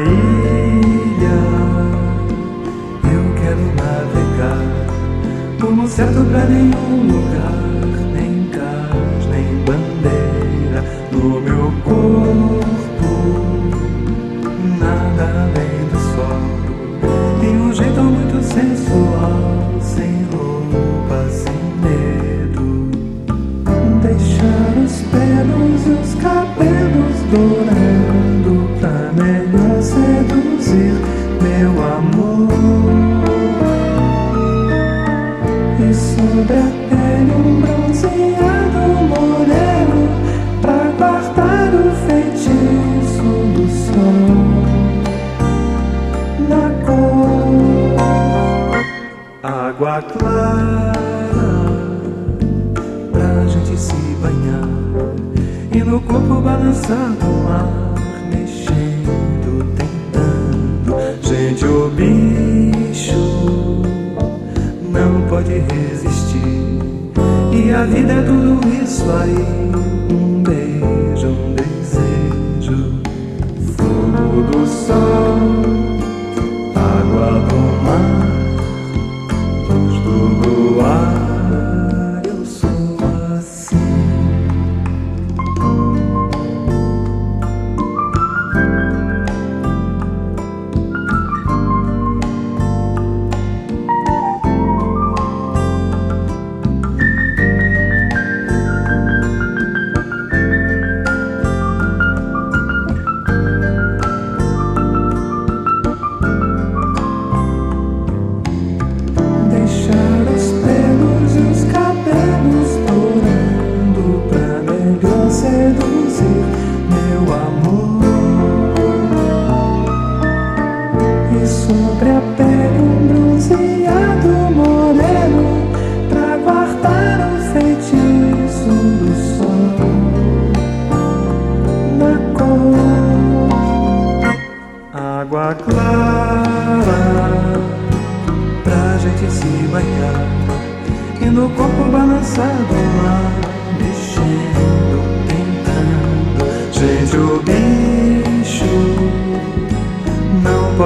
ilha. Eu quero navegar como certo pra nenhum lugar. Nem cais, nem bandeira no meu corpo. Nada além do sol. Tem um jeito muito sensual, sem roupa, sem medo. Deixar os pelos e os cabelos dourados. planeta E sobre a pele um bronzeado moreno Pra guardar o feitiço do sol. Na cor Água clara Pra gente se banhar E no corpo balançar no mar E a vida é tudo isso aí: um beijo, um desejo, fogo do sol, água do mar, pra gente se banhar. E no corpo balançado lá, mexendo,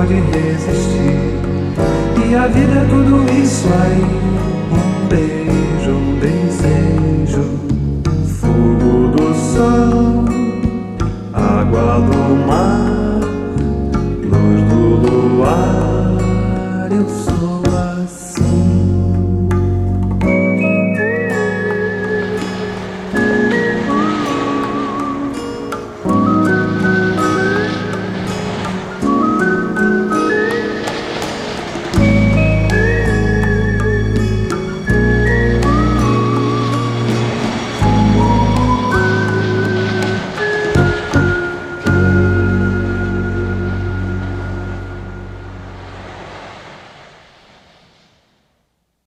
pode resistir. E a vida é tudo isso aí: um beijo, um desejo,